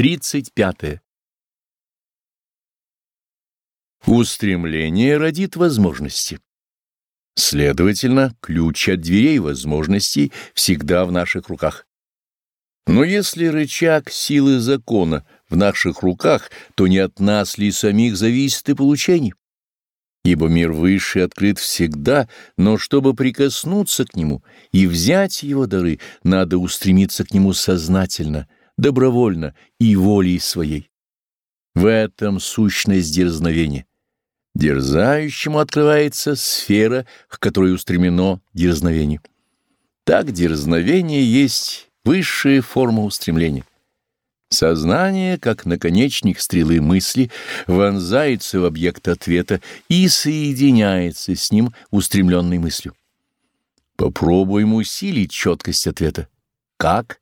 35. Устремление родит возможности. Следовательно, ключ от дверей возможностей всегда в наших руках. Но если рычаг силы закона в наших руках, то не от нас ли самих зависит и получение? Ибо мир высший открыт всегда, но чтобы прикоснуться к нему и взять его дары, надо устремиться к нему сознательно, добровольно и волей своей. В этом сущность дерзновения. Дерзающему открывается сфера, к которой устремлено дерзновение. Так дерзновение есть высшая форма устремления. Сознание, как наконечник стрелы мысли, вонзается в объект ответа и соединяется с ним устремленной мыслью. Попробуем усилить четкость ответа. Как?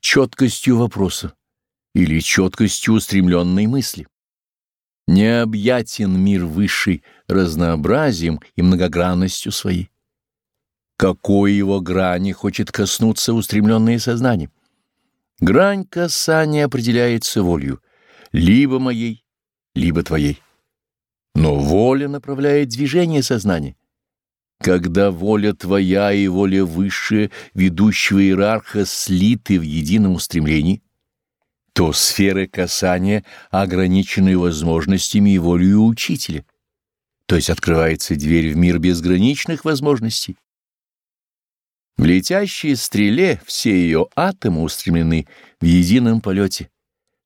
Четкостью вопроса или четкостью устремленной мысли. Необъятен мир высший разнообразием и многогранностью своей. Какой его грани хочет коснуться устремленное сознание? Грань касания определяется волею, либо моей, либо твоей. Но воля направляет движение сознания. Когда воля твоя и воля высшая, ведущего иерарха, слиты в едином устремлении, то сферы касания ограничены возможностями и волей учителя, то есть открывается дверь в мир безграничных возможностей. В летящей стреле все ее атомы устремлены в едином полете,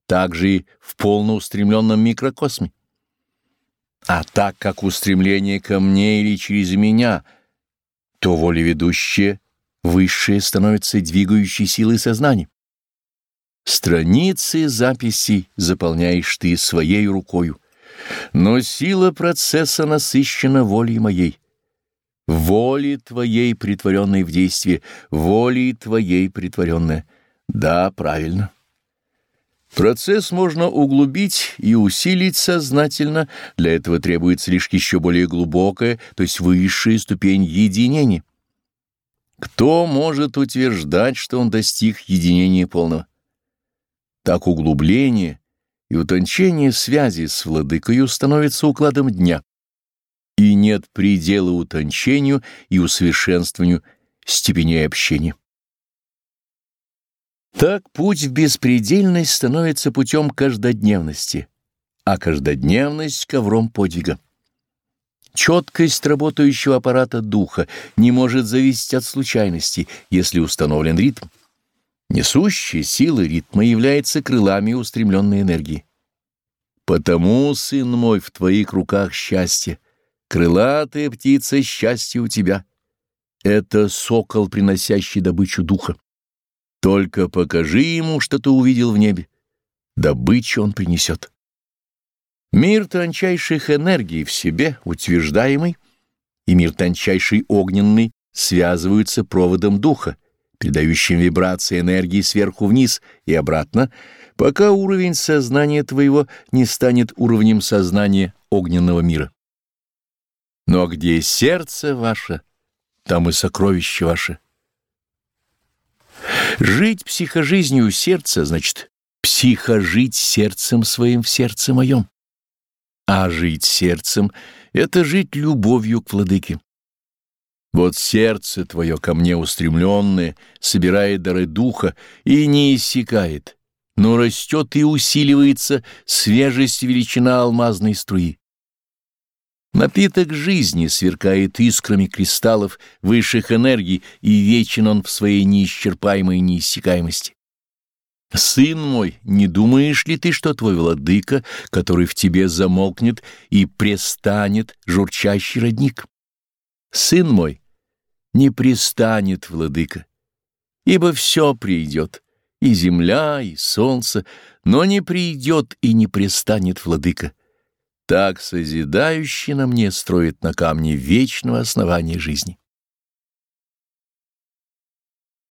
также и в полноустремленном микрокосме. А так как устремление ко мне или через меня, то волеведущее, высшее становится двигающей силой сознания. Страницы записей заполняешь ты своей рукою, но сила процесса насыщена волей моей воли Твоей, притворенной в действие, воли Твоей, притворенная. Да, правильно. Процесс можно углубить и усилить сознательно, для этого требуется лишь еще более глубокая, то есть высшая ступень единения. Кто может утверждать, что он достиг единения полного? Так углубление и утончение связи с владыкою становится укладом дня и нет предела утончению и усовершенствованию степеней общения. Так путь в беспредельность становится путем каждодневности, а каждодневность — ковром подвига. Четкость работающего аппарата духа не может зависеть от случайности, если установлен ритм. Несущая сила ритма является крылами устремленной энергии. Потому, сын мой, в твоих руках счастье, Крылатая птица счастья у тебя. Это сокол, приносящий добычу духа. Только покажи ему, что ты увидел в небе. Добычу он принесет. Мир тончайших энергий в себе, утверждаемый, и мир тончайший огненный связываются проводом духа, передающим вибрации энергии сверху вниз и обратно, пока уровень сознания твоего не станет уровнем сознания огненного мира. Но где сердце ваше, там и сокровище ваше. Жить психожизнью сердца значит психожить сердцем своим в сердце моем. А жить сердцем — это жить любовью к владыке. Вот сердце твое ко мне устремленное собирает дары духа и не иссякает, но растет и усиливается свежесть величина алмазной струи. Напиток жизни сверкает искрами кристаллов высших энергий, и вечен он в своей неисчерпаемой неиссякаемости. Сын мой, не думаешь ли ты, что твой владыка, который в тебе замолкнет и престанет журчащий родник? Сын мой, не престанет владыка, ибо все придет, и земля, и солнце, но не придет и не престанет владыка так созидающий на мне строит на камне вечного основания жизни.